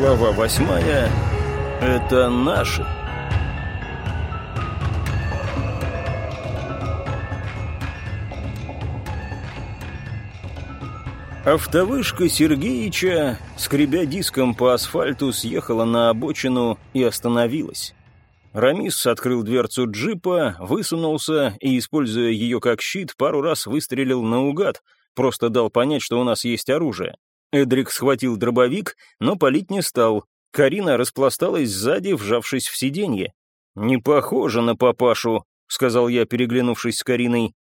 Глава восьмая. Это наши. Автовышка Сергеича, скребя диском по асфальту, съехала на обочину и остановилась. Рамис открыл дверцу джипа, высунулся и, используя ее как щит, пару раз выстрелил наугад, просто дал понять, что у нас есть оружие. Эдрик схватил дробовик, но палить не стал. Карина распласталась сзади, вжавшись в сиденье. «Не похоже на папашу», — сказал я, переглянувшись с Кариной.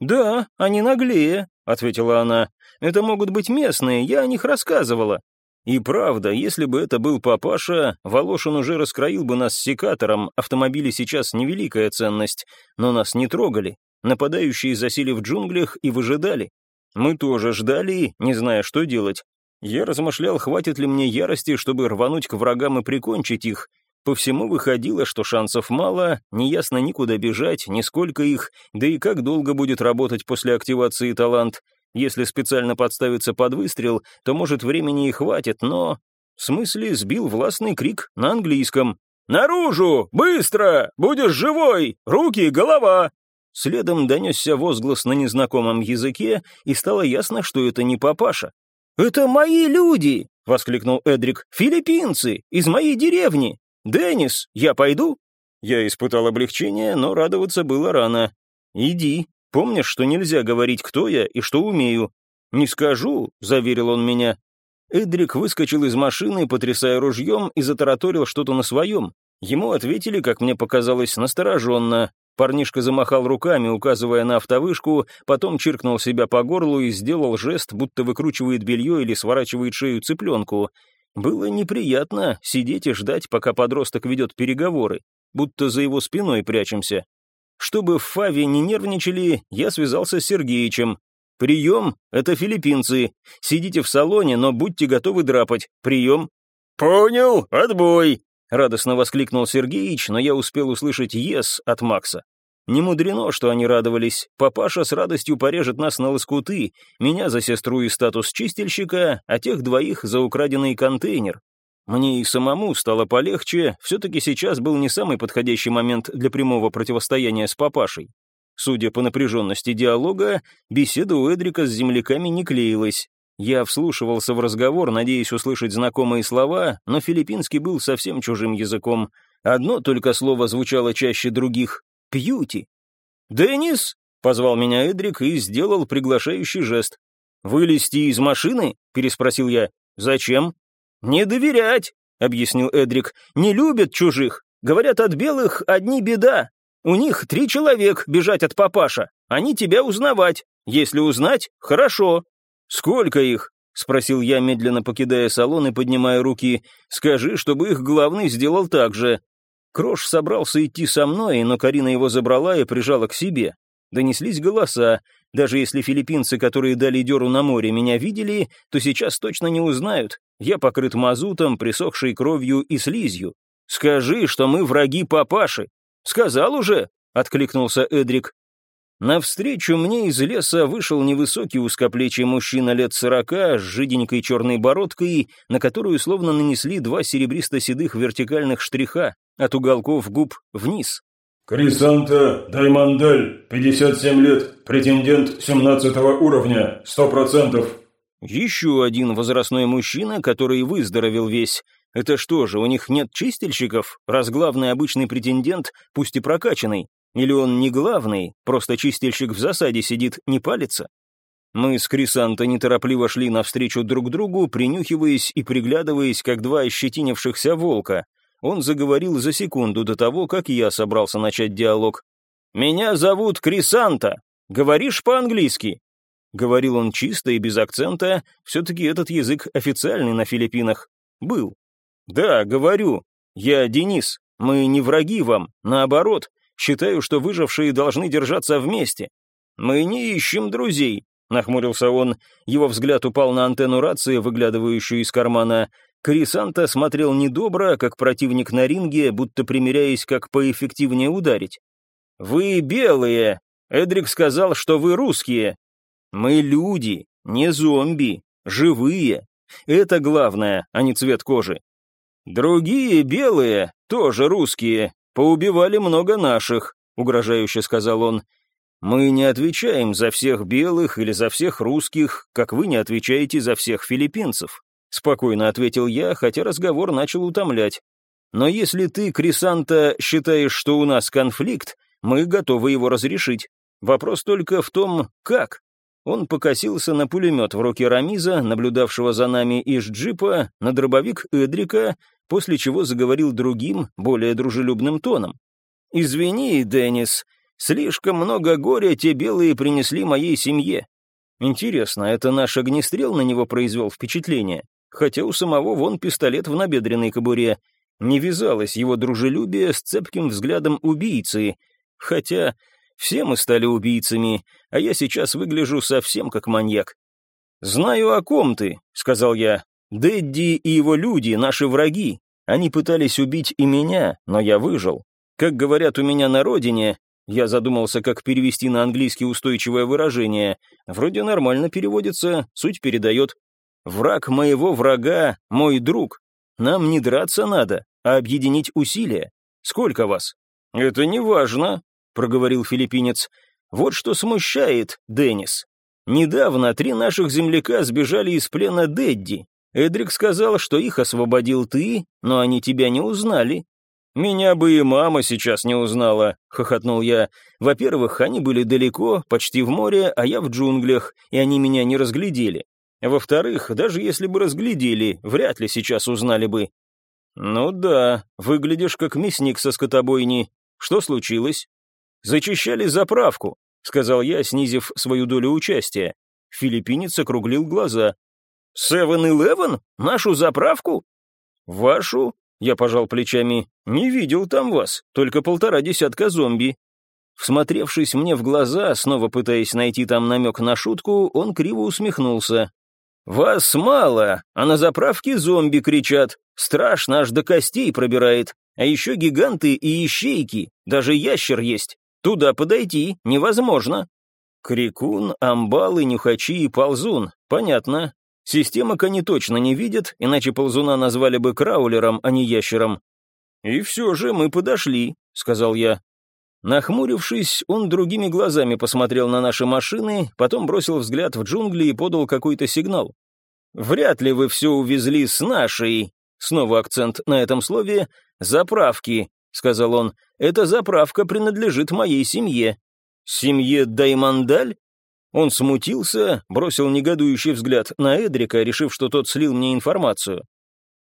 «Да, они наглее», — ответила она. «Это могут быть местные, я о них рассказывала». И правда, если бы это был папаша, Волошин уже раскроил бы нас секатором, автомобили сейчас невеликая ценность, но нас не трогали. Нападающие засели в джунглях и выжидали. Мы тоже ждали, не зная, что делать. Я размышлял, хватит ли мне ярости, чтобы рвануть к врагам и прикончить их. По всему выходило, что шансов мало, неясно никуда бежать, ни сколько их, да и как долго будет работать после активации талант. Если специально подставиться под выстрел, то, может, времени и хватит, но... В смысле, сбил властный крик на английском. «Наружу! Быстро! Будешь живой! Руки, голова!» Следом донесся возглас на незнакомом языке, и стало ясно, что это не папаша. «Это мои люди!» — воскликнул Эдрик. «Филиппинцы! Из моей деревни! Деннис, я пойду?» Я испытал облегчение, но радоваться было рано. «Иди. Помнишь, что нельзя говорить, кто я и что умею?» «Не скажу», — заверил он меня. Эдрик выскочил из машины, потрясая ружьем, и затараторил что-то на своем. Ему ответили, как мне показалось, настороженно. Парнишка замахал руками, указывая на автовышку, потом чиркнул себя по горлу и сделал жест, будто выкручивает белье или сворачивает шею цыпленку. Было неприятно сидеть и ждать, пока подросток ведет переговоры, будто за его спиной прячемся. Чтобы в Фаве не нервничали, я связался с Сергеичем. «Прием — это филиппинцы. Сидите в салоне, но будьте готовы драпать. Прием». «Понял, отбой», — радостно воскликнул Сергеич, но я успел услышать «ес» от Макса. Не мудрено, что они радовались. Папаша с радостью порежет нас на лоскуты, меня за сестру и статус чистильщика, а тех двоих за украденный контейнер. Мне и самому стало полегче, все-таки сейчас был не самый подходящий момент для прямого противостояния с папашей. Судя по напряженности диалога, беседа у Эдрика с земляками не клеилась. Я вслушивался в разговор, надеясь услышать знакомые слова, но филиппинский был совсем чужим языком. Одно только слово звучало чаще других — «пьюти». «Деннис!» — позвал меня Эдрик и сделал приглашающий жест. «Вылезти из машины?» — переспросил я. «Зачем?» «Не доверять», — объяснил Эдрик. «Не любят чужих. Говорят, от белых одни беда. У них три человек бежать от папаша. Они тебя узнавать. Если узнать, хорошо. «Сколько их?» — спросил я, медленно покидая салон и поднимая руки. «Скажи, чтобы их главный сделал так же». Крош собрался идти со мной, но Карина его забрала и прижала к себе. Донеслись голоса. Даже если филиппинцы, которые дали дёру на море, меня видели, то сейчас точно не узнают. Я покрыт мазутом, присохшей кровью и слизью. «Скажи, что мы враги папаши». «Сказал уже», — откликнулся Эдрик. Навстречу мне из леса вышел невысокий узкоплечий мужчина лет сорока с жиденькой черной бородкой, на которую словно нанесли два серебристо-седых вертикальных штриха от уголков губ вниз. «Крисанта Даймандель, 57 лет, претендент 17 уровня, 100%. Еще один возрастной мужчина, который выздоровел весь. Это что же, у них нет чистильщиков, раз главный обычный претендент, пусть и прокачанный? Или он не главный, просто чистильщик в засаде сидит, не палится? Мы с Крисанто неторопливо шли навстречу друг другу, принюхиваясь и приглядываясь, как два ощетинившихся волка. Он заговорил за секунду до того, как я собрался начать диалог. «Меня зовут Крисанта. Говоришь по-английски?» Говорил он чисто и без акцента, все-таки этот язык официальный на Филиппинах. Был. «Да, говорю. Я Денис. Мы не враги вам, наоборот. Считаю, что выжившие должны держаться вместе. Мы не ищем друзей, нахмурился он. Его взгляд упал на антенну рации, выглядывающую из кармана. Крисанта смотрел недобро, как противник на ринге, будто примеряясь, как поэффективнее ударить. «Вы белые!» Эдрик сказал, что вы русские. «Мы люди, не зомби, живые. Это главное, а не цвет кожи. Другие белые, тоже русские, поубивали много наших, угрожающе сказал он. Мы не отвечаем за всех белых или за всех русских, как вы не отвечаете за всех филиппинцев. Спокойно ответил я, хотя разговор начал утомлять. Но если ты, Крисанта, считаешь, что у нас конфликт, мы готовы его разрешить. Вопрос только в том, как. Он покосился на пулемет в руке Рамиза, наблюдавшего за нами из джипа, на дробовик Эдрика, после чего заговорил другим, более дружелюбным тоном. «Извини, Деннис, слишком много горя те белые принесли моей семье. Интересно, это наш огнестрел на него произвел впечатление? Хотя у самого вон пистолет в набедренной кобуре. Не вязалось его дружелюбие с цепким взглядом убийцы. Хотя все мы стали убийцами, а я сейчас выгляжу совсем как маньяк. «Знаю, о ком ты», — сказал я. «Дэдди и его люди — наши враги. Они пытались убить и меня, но я выжил. Как говорят у меня на родине, я задумался, как перевести на английский устойчивое выражение. Вроде нормально переводится, суть передает. «Враг моего врага — мой друг. Нам не драться надо, а объединить усилия. Сколько вас?» «Это не важно», — проговорил филиппинец. «Вот что смущает, Деннис. Недавно три наших земляка сбежали из плена Дэдди. Эдрик сказал, что их освободил ты, но они тебя не узнали. «Меня бы и мама сейчас не узнала», — хохотнул я. «Во-первых, они были далеко, почти в море, а я в джунглях, и они меня не разглядели. Во-вторых, даже если бы разглядели, вряд ли сейчас узнали бы». «Ну да, выглядишь как мясник со скотобойни. Что случилось?» «Зачищали заправку», — сказал я, снизив свою долю участия. Филиппинец округлил глаза. «Севен-Илевен? Нашу заправку?» «Вашу?» — я пожал плечами. «Не видел там вас, только полтора десятка зомби». Всмотревшись мне в глаза, снова пытаясь найти там намек на шутку, он криво усмехнулся. «Вас мало, а на заправке зомби кричат. Страшно, аж до костей пробирает. А еще гиганты и ищейки, даже ящер есть. Туда подойти невозможно». Крикун, амбалы, нюхачи и ползун. Понятно. Системок они точно не видят, иначе ползуна назвали бы краулером, а не ящером. «И все же мы подошли», — сказал я. Нахмурившись, он другими глазами посмотрел на наши машины, потом бросил взгляд в джунгли и подал какой-то сигнал. «Вряд ли вы все увезли с нашей...» Снова акцент на этом слове. «Заправки», — сказал он. «Эта заправка принадлежит моей семье». «Семье Даймандаль?» Он смутился, бросил негодующий взгляд на Эдрика, решив, что тот слил мне информацию.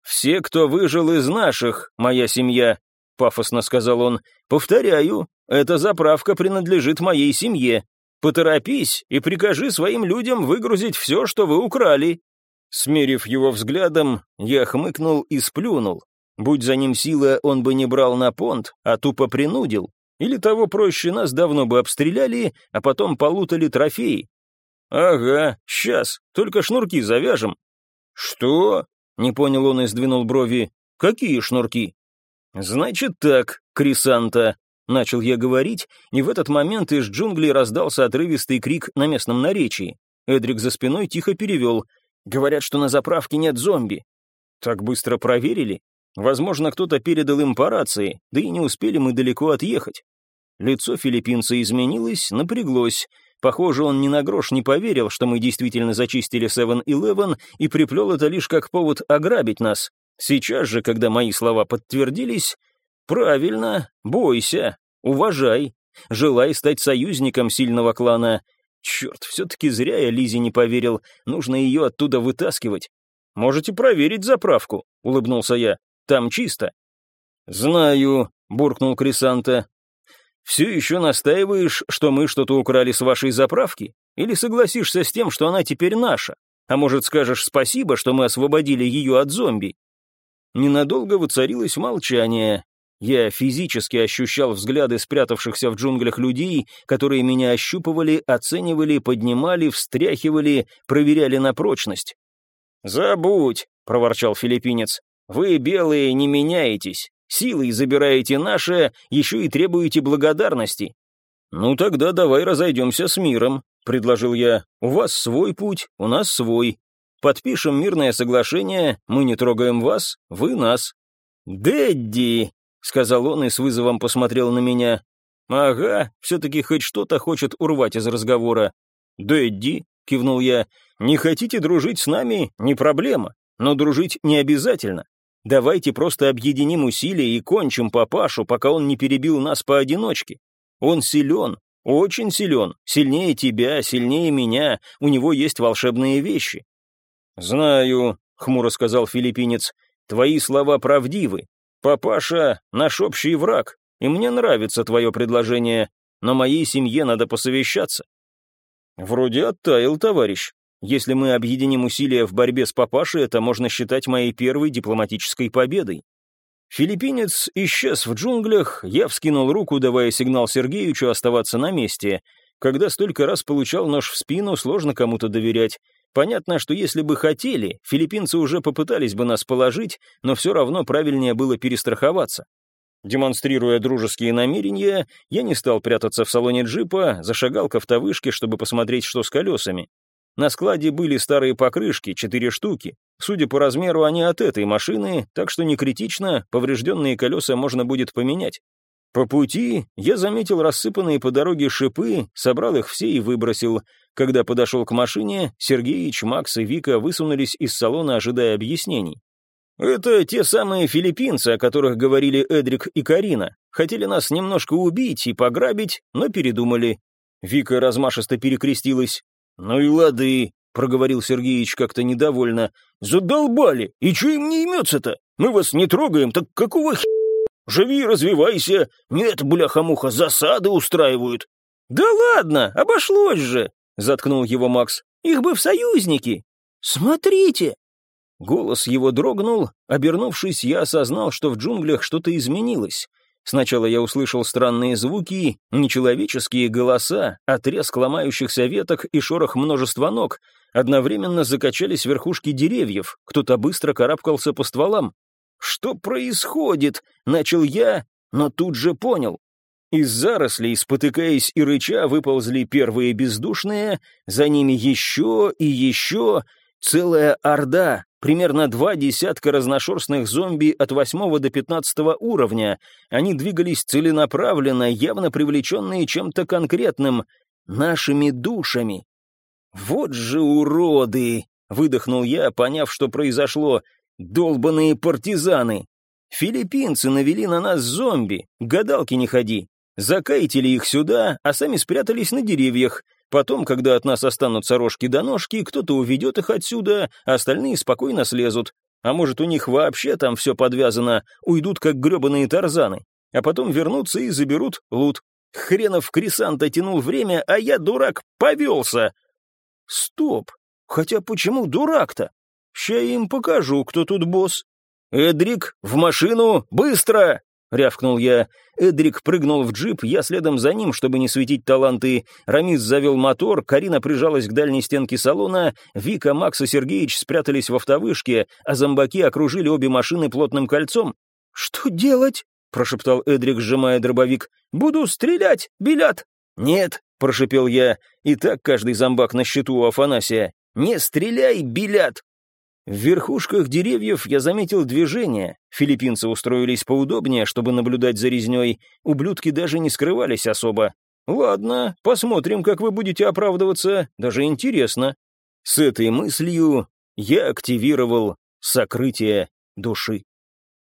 «Все, кто выжил из наших, моя семья», — пафосно сказал он. «Повторяю, эта заправка принадлежит моей семье. Поторопись и прикажи своим людям выгрузить все, что вы украли». Смерив его взглядом, я хмыкнул и сплюнул. Будь за ним сила, он бы не брал на понт, а тупо принудил. Или того проще, нас давно бы обстреляли, а потом полутали трофеи. «Ага, сейчас, только шнурки завяжем». «Что?» — не понял он и сдвинул брови. «Какие шнурки?» «Значит так, Крисанта», — начал я говорить, и в этот момент из джунглей раздался отрывистый крик на местном наречии. Эдрик за спиной тихо перевел. «Говорят, что на заправке нет зомби». «Так быстро проверили?» Возможно, кто-то передал им по рации, да и не успели мы далеко отъехать. Лицо филиппинца изменилось, напряглось. Похоже, он ни на грош не поверил, что мы действительно зачистили 7-Eleven и приплел это лишь как повод ограбить нас. Сейчас же, когда мои слова подтвердились, правильно, бойся, уважай, желай стать союзником сильного клана. Черт, все-таки зря я Лизе не поверил, нужно ее оттуда вытаскивать. «Можете проверить заправку», — улыбнулся я. «Там чисто». «Знаю», — буркнул Крисанта. Все еще настаиваешь, что мы что-то украли с вашей заправки? Или согласишься с тем, что она теперь наша? А может, скажешь спасибо, что мы освободили ее от зомби?» Ненадолго воцарилось молчание. Я физически ощущал взгляды спрятавшихся в джунглях людей, которые меня ощупывали, оценивали, поднимали, встряхивали, проверяли на прочность. «Забудь», — проворчал филиппинец, — «вы, белые, не меняетесь. Силой забираете наше, еще и требуете благодарности». «Ну тогда давай разойдемся с миром», — предложил я. «У вас свой путь, у нас свой. Подпишем мирное соглашение, мы не трогаем вас, вы нас. «Дэдди», — сказал он и с вызовом посмотрел на меня. «Ага, все-таки хоть что-то хочет урвать из разговора». «Дэдди», — кивнул я, — «не хотите дружить с нами? Не проблема, но дружить не обязательно. Давайте просто объединим усилия и кончим папашу, пока он не перебил нас поодиночке. Он силен, очень силен, сильнее тебя, сильнее меня, у него есть волшебные вещи». «Знаю», — хмуро сказал филиппинец, — «твои слова правдивы. Папаша — наш общий враг, и мне нравится твое предложение, но моей семье надо посовещаться». «Вроде оттаял, товарищ. Если мы объединим усилия в борьбе с папашей, это можно считать моей первой дипломатической победой». Филиппинец исчез в джунглях, я вскинул руку, давая сигнал Сергеевичу оставаться на месте. Когда столько раз получал нож в спину, сложно кому-то доверять. Понятно, что если бы хотели, филиппинцы уже попытались бы нас положить, но все равно правильнее было перестраховаться. Демонстрируя дружеские намерения, я не стал прятаться в салоне джипа, зашагал к автовышке, чтобы посмотреть, что с колесами. На складе были старые покрышки, четыре штуки. Судя по размеру, они от этой машины, так что не критично, поврежденные колеса можно будет поменять. По пути я заметил рассыпанные по дороге шипы, собрал их все и выбросил. Когда подошел к машине, Сергеич, Макс и Вика высунулись из салона, ожидая объяснений. «Это те самые филиппинцы, о которых говорили Эдрик и Карина. Хотели нас немножко убить и пограбить, но передумали». Вика размашисто перекрестилась. «Ну и лады», — проговорил Сергеич как-то недовольно. «Задолбали! И че им не имется-то? Мы вас не трогаем, так какого х... Живи, развивайся! Нет, бляха-муха, засады устраивают!» «Да ладно, обошлось же!» — заткнул его Макс. «Их бы в союзники!» «Смотрите!» Голос его дрогнул, обернувшись, я осознал, что в джунглях что-то изменилось. Сначала я услышал странные звуки, нечеловеческие голоса, отрезк ломающихся веток и шорох множества ног. Одновременно закачались верхушки деревьев, кто-то быстро карабкался по стволам. «Что происходит?» — начал я, но тут же понял. Из зарослей, спотыкаясь и рыча, выползли первые бездушные, за ними еще и еще, целая орда, примерно два десятка разношерстных зомби от 8 до 15 уровня. Они двигались целенаправленно, явно привлеченные чем-то конкретным, нашими душами. «Вот же уроды!» — выдохнул я, поняв, что произошло. «Долбаные партизаны! Филиппинцы навели на нас зомби, гадалки не ходи. Закайтили их сюда, а сами спрятались на деревьях. Потом, когда от нас останутся рожки до ножки, кто-то уведет их отсюда, а остальные спокойно слезут. А может, у них вообще там все подвязано, уйдут как гребаные тарзаны. А потом вернутся и заберут лут. Хренов Крисанта тянул время, а я, дурак, повелся. Стоп. Хотя почему дурак-то? Ща им покажу, кто тут босс. Эдрик, в машину, быстро! — рявкнул я. Эдрик прыгнул в джип, я следом за ним, чтобы не светить таланты. Рамис завел мотор, Карина прижалась к дальней стенке салона, Вика, Макс и Сергеич спрятались в автовышке, а зомбаки окружили обе машины плотным кольцом. «Что делать?» — прошептал Эдрик, сжимая дробовик. «Буду стрелять, Белят!» «Нет», — прошепел я, — и так каждый зомбак на счету у Афанасия. «Не стреляй, Белят!» В верхушках деревьев я заметил движение. Филиппинцы устроились поудобнее, чтобы наблюдать за резней. Ублюдки даже не скрывались особо. Ладно, посмотрим, как вы будете оправдываться. Даже интересно. С этой мыслью я активировал сокрытие души.